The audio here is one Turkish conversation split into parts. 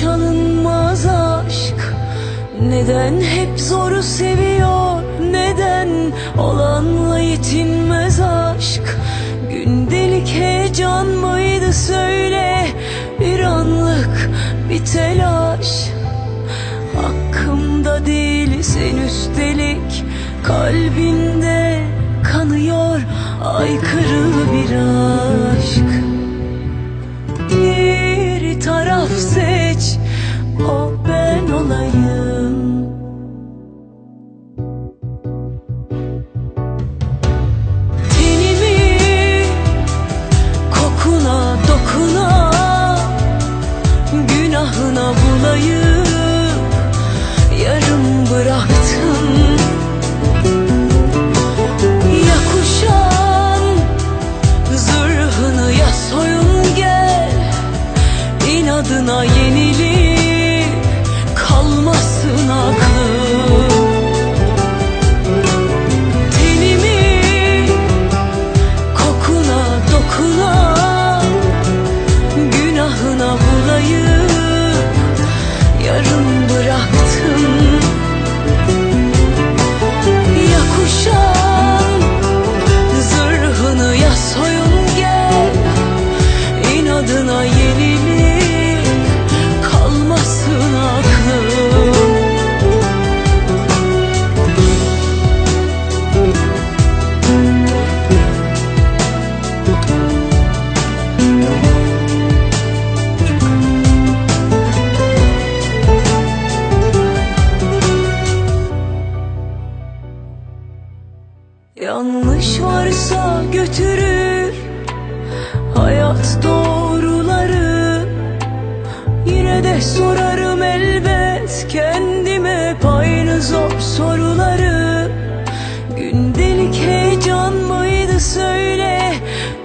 çalınmaz aşk. Neden hep zoru seviyor? Neden olanla yetinmez aşk? Gündelik heyecan mıydı söyle. Bir anlık bir telaş. Hakkımda değil sen üstelik Kalbinde kanıyor aykırı bir aşk. İnadına yenilip Kalmasın aklım. Yanlış varsa götürür Hayat doğruları Sorarım elbet Kendime hep aynı zor soruları Gündelik heyecan mıydı söyle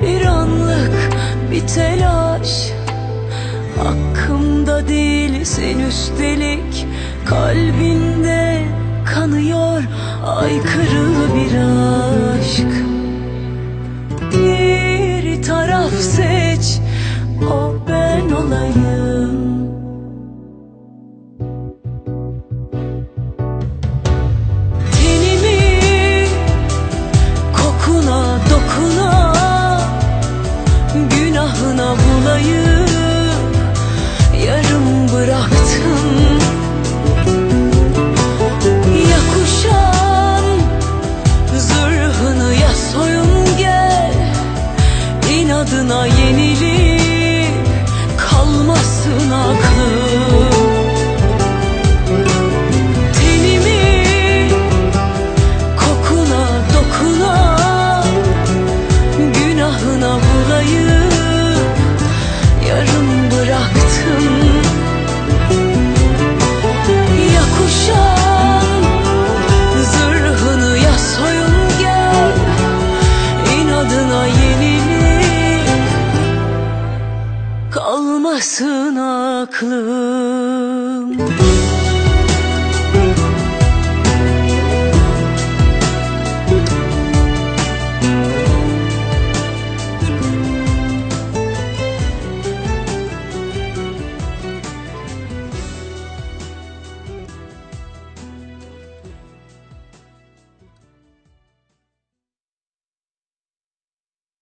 Bir anlık bir telaş. Hakkımda değilsin üstelik Kalbinde kanıyor aykırı bir aşk. Bir taraf seç o ben olayım aklım